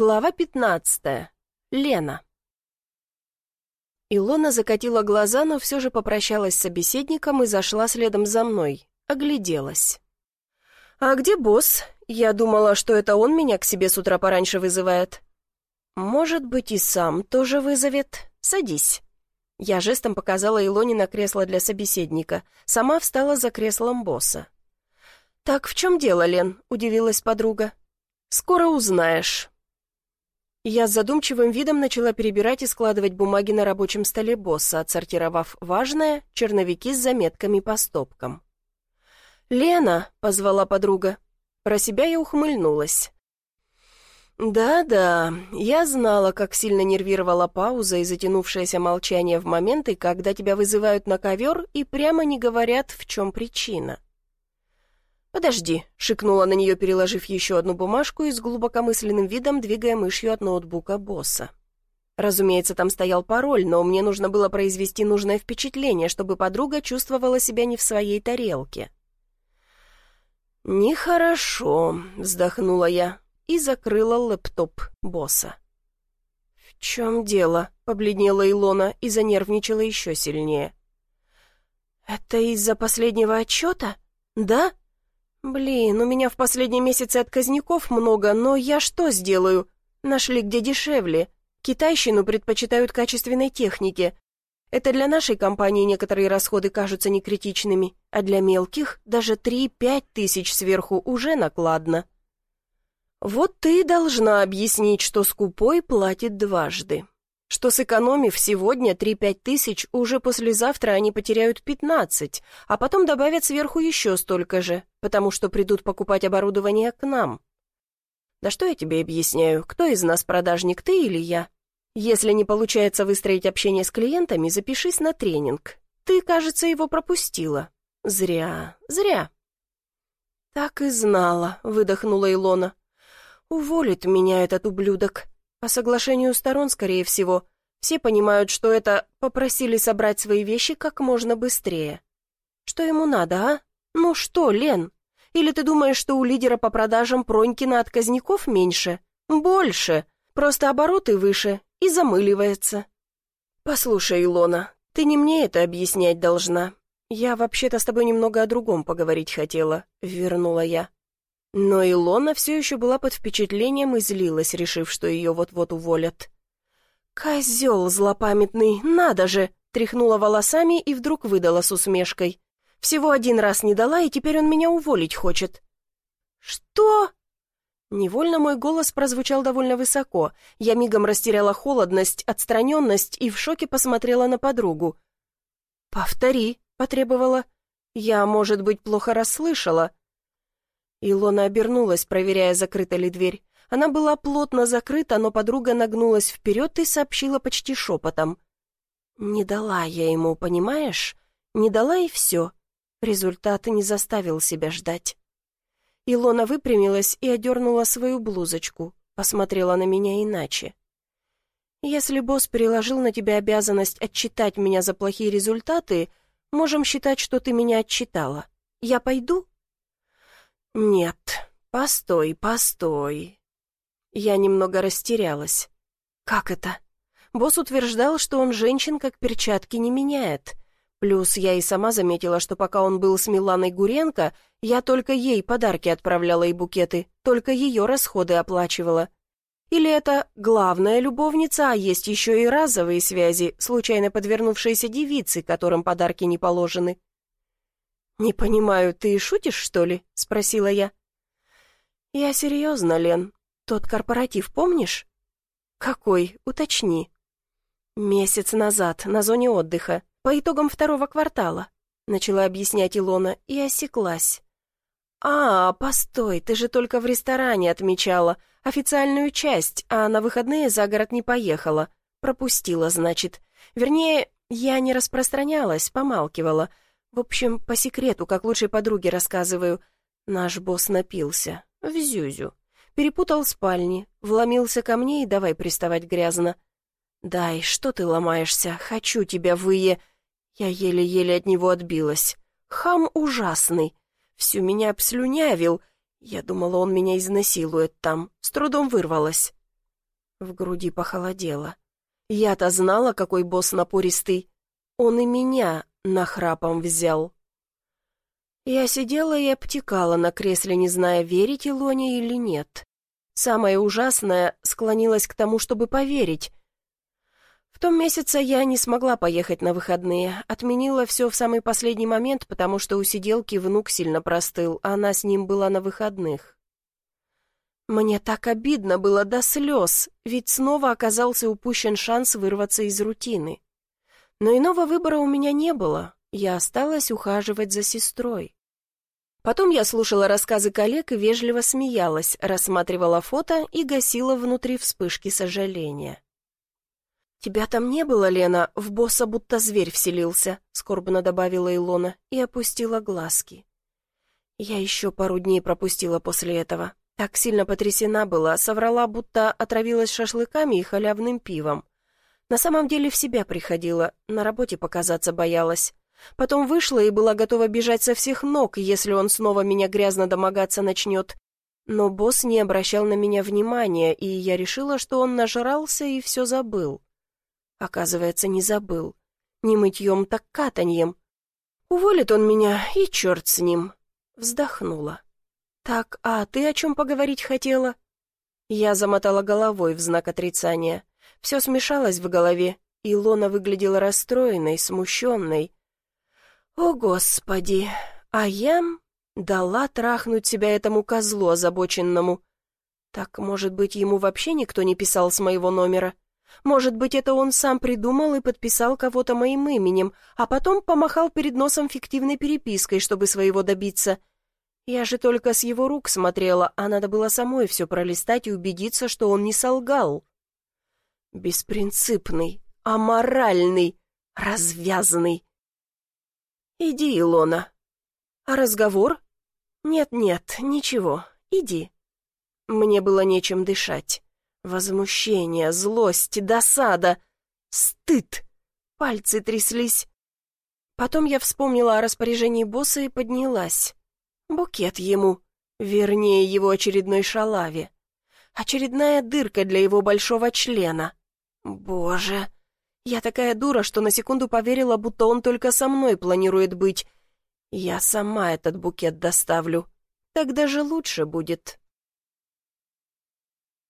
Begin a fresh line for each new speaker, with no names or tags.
Глава пятнадцатая. Лена. Илона закатила глаза, но все же попрощалась с собеседником и зашла следом за мной. Огляделась. «А где босс? Я думала, что это он меня к себе с утра пораньше вызывает». «Может быть, и сам тоже вызовет. Садись». Я жестом показала Илоне на кресло для собеседника. Сама встала за креслом босса. «Так в чем дело, Лен?» — удивилась подруга. «Скоро узнаешь». Я с задумчивым видом начала перебирать и складывать бумаги на рабочем столе босса, отсортировав важное, черновики с заметками по стопкам. «Лена!» — позвала подруга. Про себя я ухмыльнулась. «Да-да, я знала, как сильно нервировала пауза и затянувшееся молчание в моменты, когда тебя вызывают на ковер и прямо не говорят, в чем причина». «Подожди», — шикнула на нее, переложив еще одну бумажку и с глубокомысленным видом двигая мышью от ноутбука босса. Разумеется, там стоял пароль, но мне нужно было произвести нужное впечатление, чтобы подруга чувствовала себя не в своей тарелке. «Нехорошо», — вздохнула я и закрыла лэптоп босса. «В чем дело?» — побледнела Илона и занервничала еще сильнее. «Это из-за последнего отчета? Да?» «Блин, у меня в последние месяцы отказников много, но я что сделаю? Нашли где дешевле. Китайщину предпочитают качественной технике. Это для нашей компании некоторые расходы кажутся некритичными, а для мелких даже 3-5 тысяч сверху уже накладно». «Вот ты должна объяснить, что скупой платит дважды что сэкономив сегодня 3-5 тысяч, уже послезавтра они потеряют 15, а потом добавят сверху еще столько же, потому что придут покупать оборудование к нам. Да что я тебе объясняю, кто из нас продажник, ты или я? Если не получается выстроить общение с клиентами, запишись на тренинг. Ты, кажется, его пропустила. Зря, зря. Так и знала, выдохнула Илона. Уволит меня этот ублюдок. По соглашению сторон, скорее всего, все понимают, что это попросили собрать свои вещи как можно быстрее. Что ему надо, а? Ну что, Лен? Или ты думаешь, что у лидера по продажам Пронькина отказников меньше? Больше. Просто обороты выше и замыливается. Послушай, Илона, ты не мне это объяснять должна. Я вообще-то с тобой немного о другом поговорить хотела, вернула я. Но Илона все еще была под впечатлением и злилась, решив, что ее вот-вот уволят. «Козел злопамятный, надо же!» тряхнула волосами и вдруг выдала с усмешкой. «Всего один раз не дала, и теперь он меня уволить хочет». «Что?» Невольно мой голос прозвучал довольно высоко. Я мигом растеряла холодность, отстраненность и в шоке посмотрела на подругу. «Повтори», — потребовала. «Я, может быть, плохо расслышала». Илона обернулась, проверяя, закрыта ли дверь. Она была плотно закрыта, но подруга нагнулась вперед и сообщила почти шепотом. «Не дала я ему, понимаешь? Не дала и все. Результат не заставил себя ждать». Илона выпрямилась и одернула свою блузочку, посмотрела на меня иначе. «Если босс переложил на тебя обязанность отчитать меня за плохие результаты, можем считать, что ты меня отчитала. Я пойду?» «Нет, постой, постой». Я немного растерялась. «Как это?» Босс утверждал, что он женщин как перчатки не меняет. Плюс я и сама заметила, что пока он был с Миланой Гуренко, я только ей подарки отправляла и букеты, только ее расходы оплачивала. Или это главная любовница, а есть еще и разовые связи, случайно подвернувшиеся девицы, которым подарки не положены. «Не понимаю, ты шутишь, что ли?» — спросила я. «Я серьезно, Лен. Тот корпоратив помнишь?» «Какой? Уточни». «Месяц назад, на зоне отдыха, по итогам второго квартала», — начала объяснять Илона и осеклась. «А, постой, ты же только в ресторане отмечала, официальную часть, а на выходные за город не поехала. Пропустила, значит. Вернее, я не распространялась, помалкивала». В общем, по секрету, как лучшей подруге рассказываю. Наш босс напился. В зюзю. Перепутал спальни, вломился ко мне и давай приставать грязно. «Дай, что ты ломаешься? Хочу тебя, вые...» Я еле-еле от него отбилась. Хам ужасный. Всю меня обслюнявил. Я думала, он меня изнасилует там. С трудом вырвалась. В груди похолодело. Я-то знала, какой босс напористый. Он и меня нахрапом взял. Я сидела и обтекала на кресле, не зная, верить Илоне или нет. Самое ужасное склонилось к тому, чтобы поверить. В том месяце я не смогла поехать на выходные, отменила все в самый последний момент, потому что у сиделки внук сильно простыл, а она с ним была на выходных. Мне так обидно было до слез, ведь снова оказался упущен шанс вырваться из рутины. Но иного выбора у меня не было, я осталась ухаживать за сестрой. Потом я слушала рассказы коллег и вежливо смеялась, рассматривала фото и гасила внутри вспышки сожаления. «Тебя там не было, Лена, в босса будто зверь вселился», — скорбно добавила Илона и опустила глазки. Я еще пару дней пропустила после этого. Так сильно потрясена была, соврала, будто отравилась шашлыками и халявным пивом. На самом деле в себя приходила, на работе показаться боялась. Потом вышла и была готова бежать со всех ног, если он снова меня грязно домогаться начнет. Но босс не обращал на меня внимания, и я решила, что он нажрался и все забыл. Оказывается, не забыл. Не мытьем, так катаньем. Уволит он меня, и черт с ним. Вздохнула. «Так, а ты о чем поговорить хотела?» Я замотала головой в знак отрицания. Все смешалось в голове, и Лона выглядела расстроенной, смущенной. «О, Господи! А я дала трахнуть себя этому козлу озабоченному. Так, может быть, ему вообще никто не писал с моего номера? Может быть, это он сам придумал и подписал кого-то моим именем, а потом помахал перед носом фиктивной перепиской, чтобы своего добиться? Я же только с его рук смотрела, а надо было самой все пролистать и убедиться, что он не солгал. Беспринципный, аморальный, развязанный. «Иди, Илона». «А разговор?» «Нет-нет, ничего, иди». Мне было нечем дышать. Возмущение, злость, досада, стыд. Пальцы тряслись. Потом я вспомнила о распоряжении босса и поднялась. Букет ему, вернее, его очередной шалаве. Очередная дырка для его большого члена. Боже, я такая дура, что на секунду поверила, будто он только со мной планирует быть. Я сама этот букет доставлю. Так даже лучше будет.